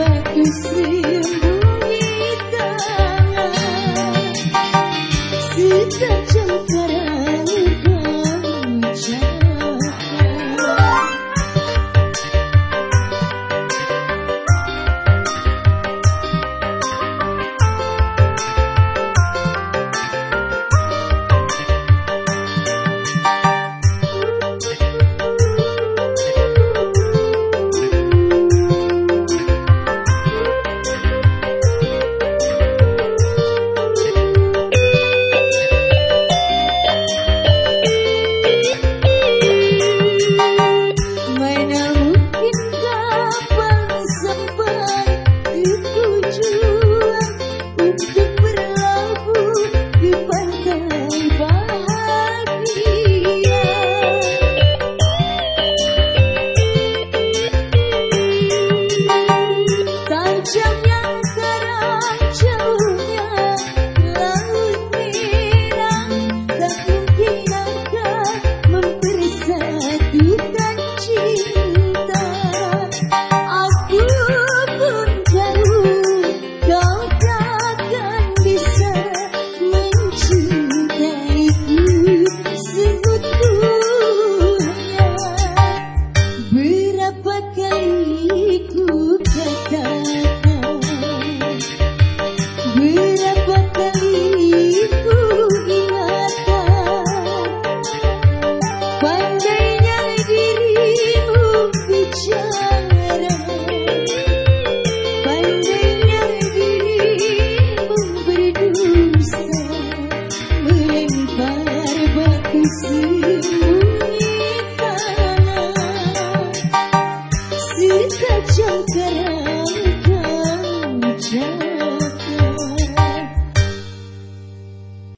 Let me see.